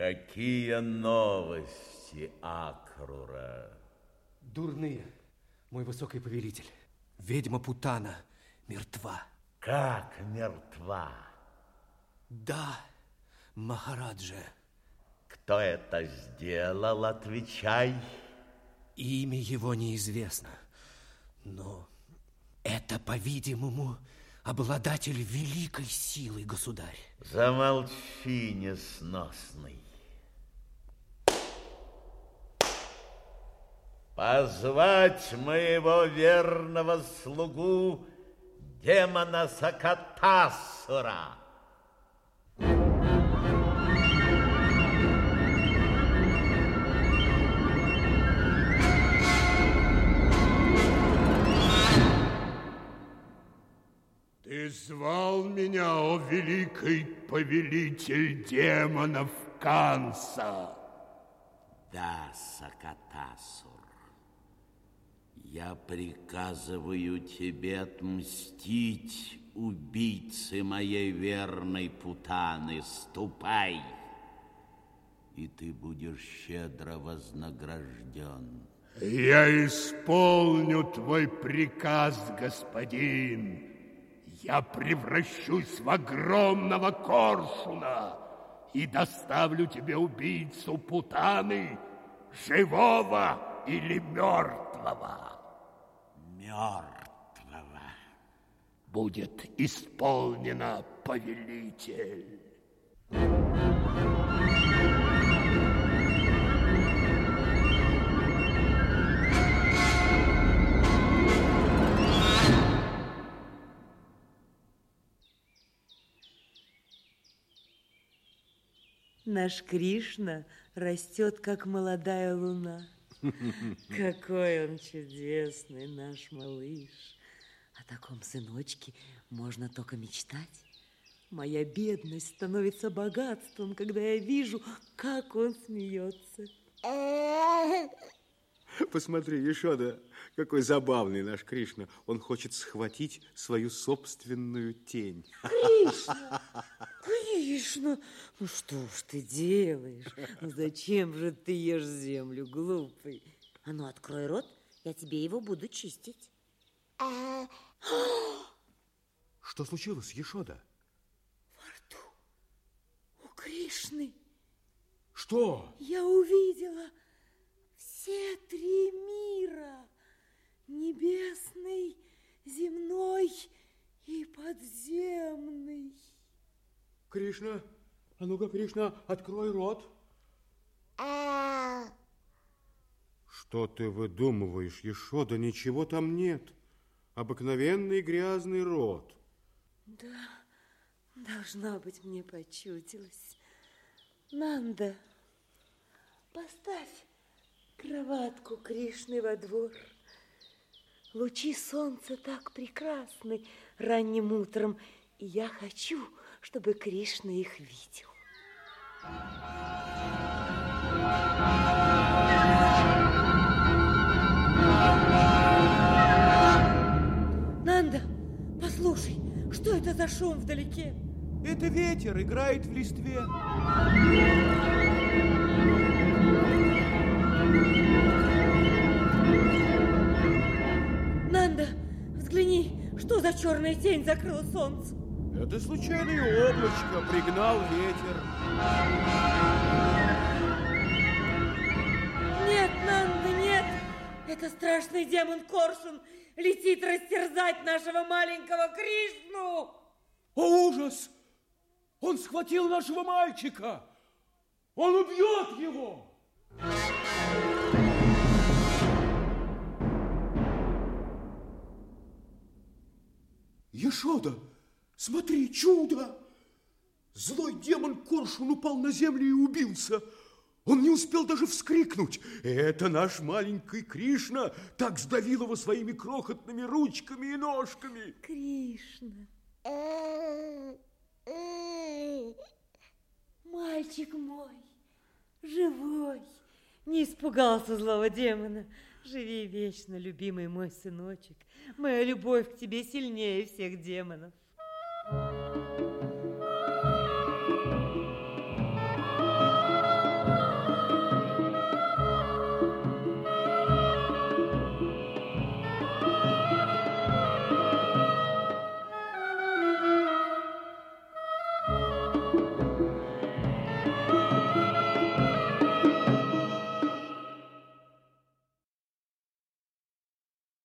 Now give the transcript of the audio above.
Какие новости, Акрура? Дурные, мой высокий повелитель. Ведьма Путана мертва. Как мертва? Да, Махараджа. Кто это сделал, отвечай. Имя его неизвестно, но это, по-видимому, обладатель великой силы, государь. Замолчи, несносный. Позвать моего верного слугу демона Сакатасура. Ты звал меня, о великий повелитель демонов Канса. Да, Сакатасур. Я приказываю тебе отмстить убийце моей верной Путаны. Ступай, и ты будешь щедро вознагражден. Я исполню твой приказ, господин. Я превращусь в огромного коршуна и доставлю тебе убийцу Путаны, живого или мертвого. Мертвого. Будет исполнено, повелитель. Наш Кришна растет, как молодая луна. Какой он чудесный, наш малыш. О таком сыночке можно только мечтать. Моя бедность становится богатством, когда я вижу, как он смеется. Посмотри, Ешода, какой забавный наш Кришна. Он хочет схватить свою собственную тень. Кришна, Кришна, ну что ж ты делаешь? Ну зачем же ты ешь землю, глупый? А ну открой рот, я тебе его буду чистить. Что случилось, Ешода? У Кришны Что? я увидела все три мира. Кришна, а ну-ка, Кришна, открой рот. Что ты выдумываешь, Ешода? Ничего там нет. Обыкновенный грязный рот. Да, должна быть, мне почудилось. Нанда, поставь кроватку Кришны во двор. Лучи солнца так прекрасны ранним утром, и я хочу, чтобы Кришна их видел. Нанда, послушай, что это за шум вдалеке? Это ветер играет в листве. Нанда, взгляни, что за черная тень закрыла солнце? Это случайное облачко пригнал ветер. Нет, Нанда, нет! Это страшный демон Коршун летит растерзать нашего маленького Кришну! О, ужас! Он схватил нашего мальчика! Он убьет его! Ешода, смотри, чудо! Злой демон Коршун упал на землю и убился. Он не успел даже вскрикнуть. Это наш маленький Кришна так сдавил его своими крохотными ручками и ножками. Кришна. Мальчик мой, живой, не испугался злого демона. Живи вечно, любимый мой сыночек. Моя любовь к тебе сильнее всех демонов. Música